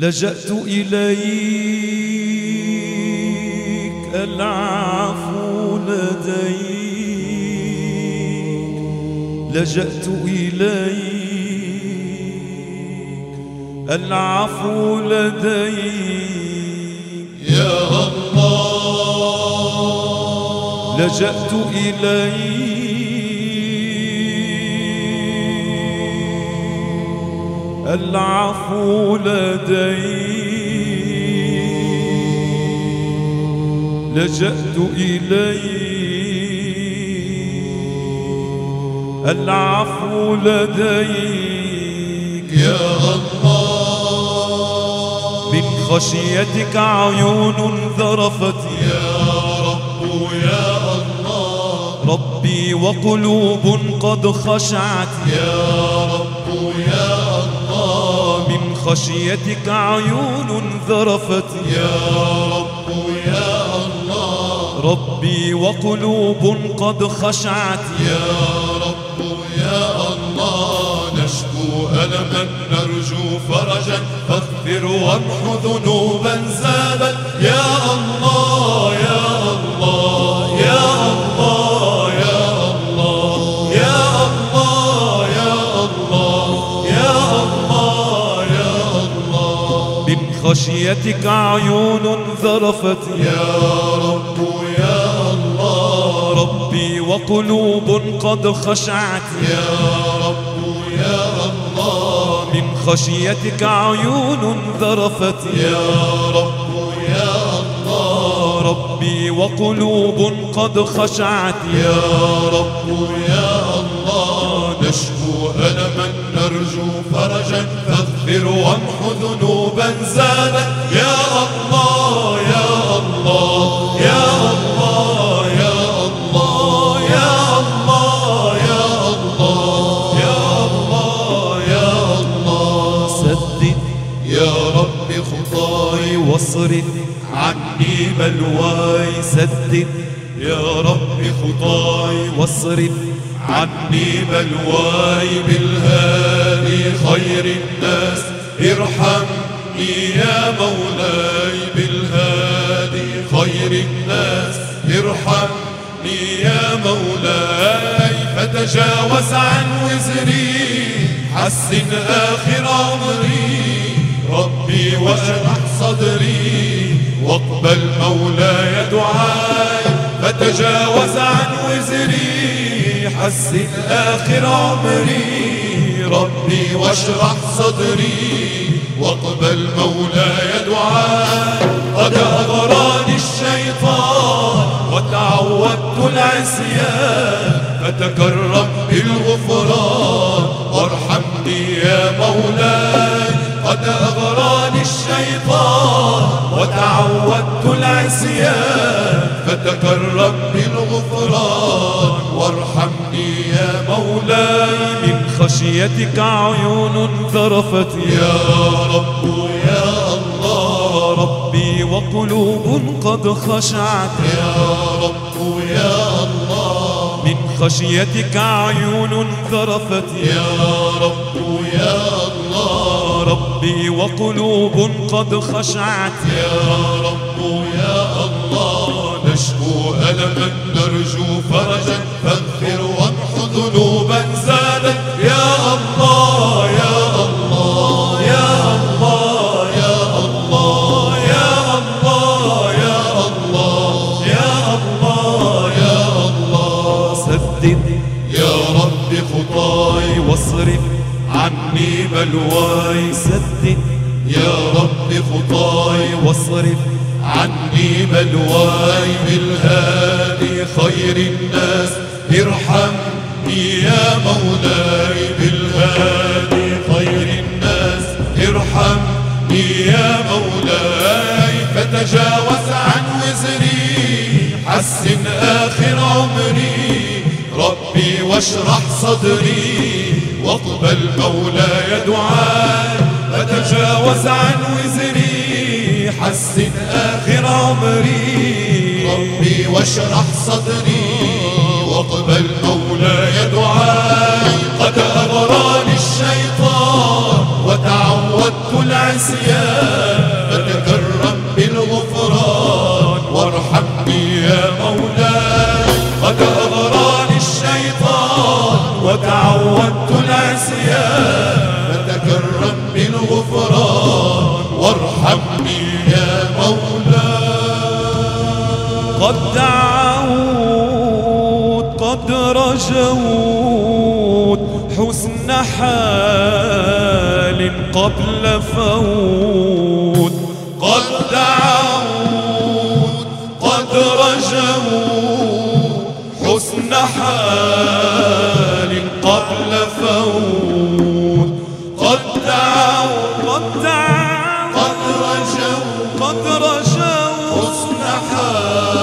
لجأت إليك. العفو لديك. لجأت إليك. العفو لديك. يا الله. لجأت إليك. العفو لديك لجأت إليك. العفو لديك يا الله من خشيتك عيون ذرفت يا رب يا الله. ربي وقلوب قد خشعت. يا خشيتك عيون ذرفت يا رب يا الله. ربي وقلوب قد خشعت يا رب يا الله. نشكو ألما نرجو فرجا. فاغفر وامحو ذنوبا زادت يا الله. خشيتك عيون ذرفت يا رب يا الله ربي وقلوب قد خشعت يا رب يا الله من خشيتك عيون ذرفت يا رب يا الله ربي وقلوب قد خشعت يا رب يا الله نشكو ألما نرجو فرجا فاغفر وامحو ذنوبا زادت يا الله يا الله يا الله يا الله يا الله يا الله يا الله يا الله. سدد يا رب خطاي واصرف عني بلواي. سدد يا رب خطاي واصرف عني بلواي بالهادي خير الناس. ارحمني يا مولاي بالهادي خير الناس. ارحمني يا مولاي فتجاوز عن وزري. حسن آخر عمري. ربي واشرح صدري. واقبل مولاي دعاي فتجاوز عن وزري. حسن آخر عمري ربي واشرح صدري واقبل مولاي دعاي قد أغراني الشيطان وتعودت العصيان فتكرم بالغفران. وارحمني يا مولاي قد أغراني الشيطان وتعودت العصيان فتكرم بالغفران. وارحمني يا مولاي من خشيتك عيون ذرفت يا رب يا الله ربي وقلوب قد خشعت. يا رب يا الله من خشيتك عيون ذرفت يا رب يا الله ربي وقلوب قد خشعت. يا رب يا الله نشكو ألما نرجو فرجا فاغفر ذنوبا زادت يا الله يا الله يا الله يا الله يا الله يا الله يا الله يا الله. سدد يا رب خطاي واصرف عني بلواي. سدد يا رب خطاي واصرف عني بلواي. بالهادي خير الناس ارحمني يا مولاي بالهادي خير الناس ارحمني يا مولاي. فتجاوز عن وزري حسن آخر عمري. ربي واشرح صدري واقبل مولاي دعاي فتجاوز عن وزري حسن آخر عمري. ربي واشرح صدري واقبل مولاي دعاي قد أغراني الشيطان حسن حال قبل فوت قد دعوت قد رجوت. حسن حال قبل فوت قد دعوت قد دعوت. قد رجوت قد رجوت. حسن حال